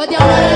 我掉了。